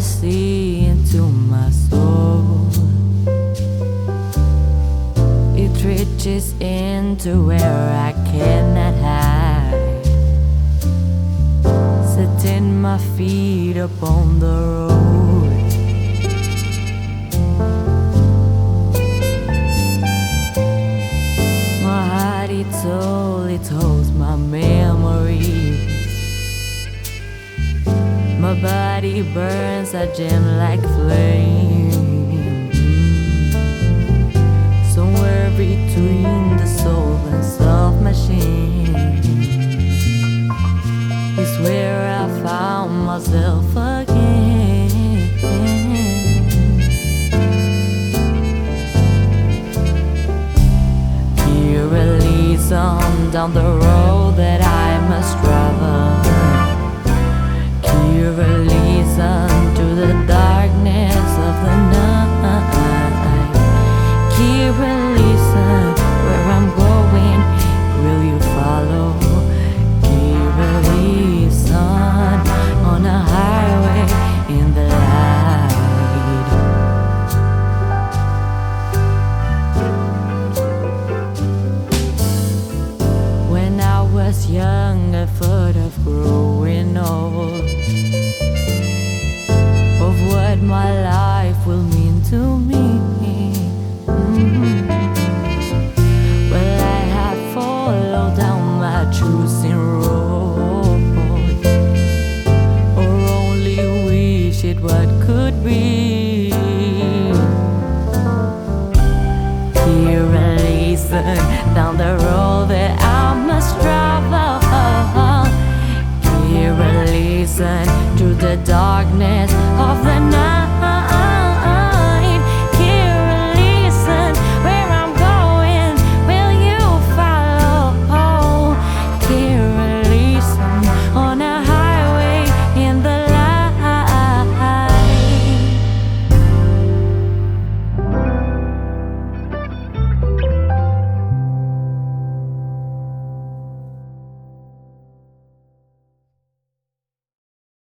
See into my soul. It reaches into where I cannot hide. Setting my feet upon the road. My heart, it all, it holds my memory. My body burns a gem like flame. Somewhere between the soul and soft machine is where I found myself choosing wrong, or only wish it what could be. Here and listen down the road that I must drive.